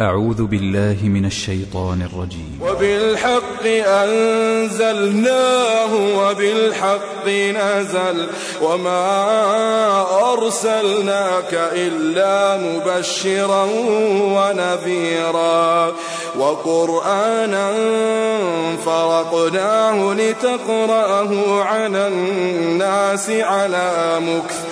أعوذ بالله من الشيطان الرجيم. وبالحق أنزلناه وبالحق نزل وما أرسلناك إلا مبشرا ونذيرا وقرآنا فرقناه لتقرأه على الناس على مكث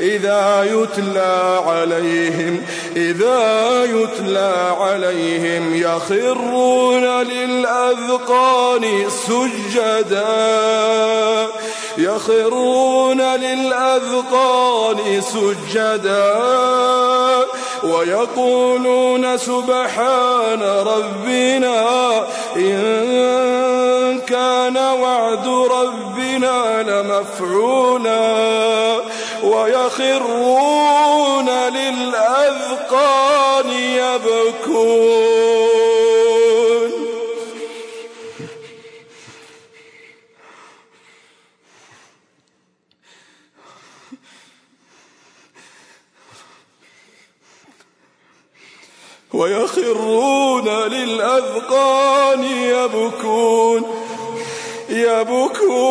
إذا يتلى عليهم إذا يتلى عليهم يخرون للأذقان سجدا. يخرون للأذقان سجدا. ويقولون سبحان ربنا إن كان وعد ربنا لمفعولا. ويخرون للأذقان يبكون. ويخرون للأذقان يبكون. يبكون.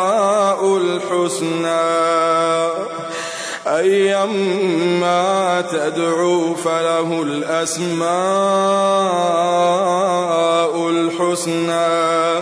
الحسنى. أيما تدعوا فله الأسماء الحسنى.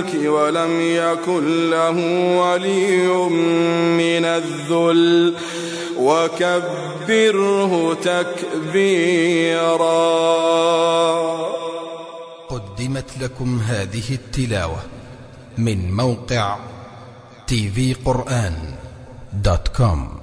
الملك ولم يكن له ولي من الذل. وكبره تكبيرا. قدمت لكم هذه التلاوة من موقع tvقرآن دوت كوم